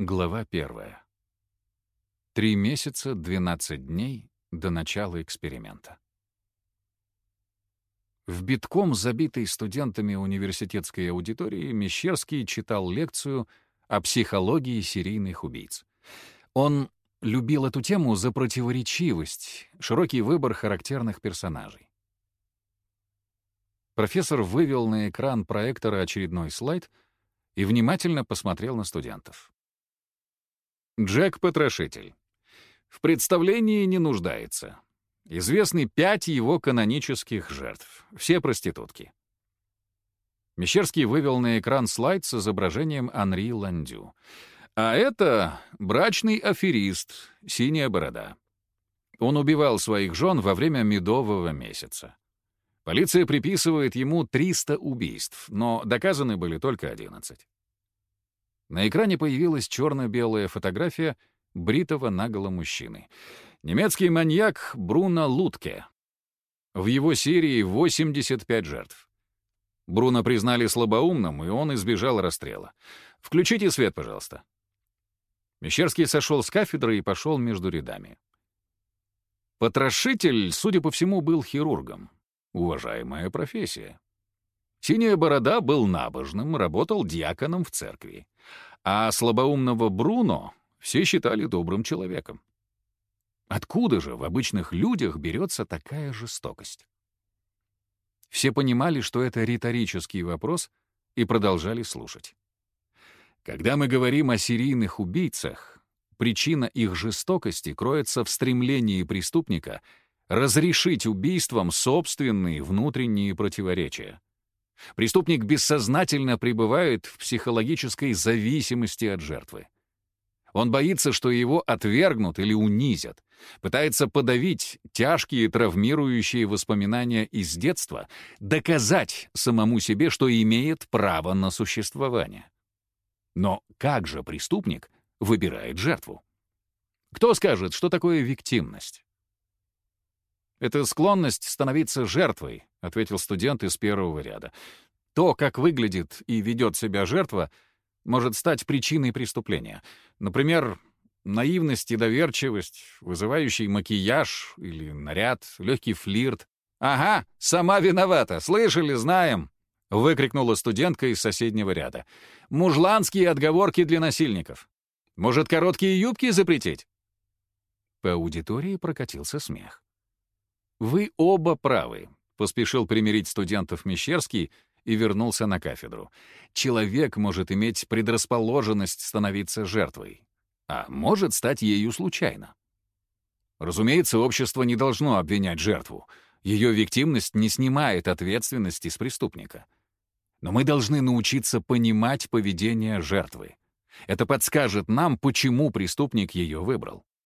Глава первая. Три месяца, 12 дней до начала эксперимента. В битком забитой студентами университетской аудитории Мещерский читал лекцию о психологии серийных убийц. Он любил эту тему за противоречивость, широкий выбор характерных персонажей. Профессор вывел на экран проектора очередной слайд и внимательно посмотрел на студентов. Джек-потрошитель. В представлении не нуждается. Известны пять его канонических жертв. Все проститутки. Мещерский вывел на экран слайд с изображением Анри Ландю. А это брачный аферист, синяя борода. Он убивал своих жен во время медового месяца. Полиция приписывает ему 300 убийств, но доказаны были только 11. На экране появилась черно-белая фотография бритого наголо мужчины. Немецкий маньяк Бруно Лутке. В его серии 85 жертв. Бруно признали слабоумным, и он избежал расстрела. Включите свет, пожалуйста. Мещерский сошел с кафедры и пошел между рядами. Потрошитель, судя по всему, был хирургом. Уважаемая профессия. Синяя борода был набожным, работал диаконом в церкви. А слабоумного Бруно все считали добрым человеком. Откуда же в обычных людях берется такая жестокость? Все понимали, что это риторический вопрос, и продолжали слушать. Когда мы говорим о серийных убийцах, причина их жестокости кроется в стремлении преступника разрешить убийством собственные внутренние противоречия. Преступник бессознательно пребывает в психологической зависимости от жертвы. Он боится, что его отвергнут или унизят, пытается подавить тяжкие травмирующие воспоминания из детства, доказать самому себе, что имеет право на существование. Но как же преступник выбирает жертву? Кто скажет, что такое виктимность? «Это склонность становиться жертвой», — ответил студент из первого ряда. «То, как выглядит и ведет себя жертва, может стать причиной преступления. Например, наивность и доверчивость, вызывающий макияж или наряд, легкий флирт. «Ага, сама виновата, слышали, знаем!» — выкрикнула студентка из соседнего ряда. «Мужланские отговорки для насильников. Может, короткие юбки запретить?» По аудитории прокатился смех. «Вы оба правы», — поспешил примирить студентов Мещерский и вернулся на кафедру. «Человек может иметь предрасположенность становиться жертвой, а может стать ею случайно. Разумеется, общество не должно обвинять жертву. Ее виктимность не снимает ответственности с преступника. Но мы должны научиться понимать поведение жертвы. Это подскажет нам, почему преступник ее выбрал.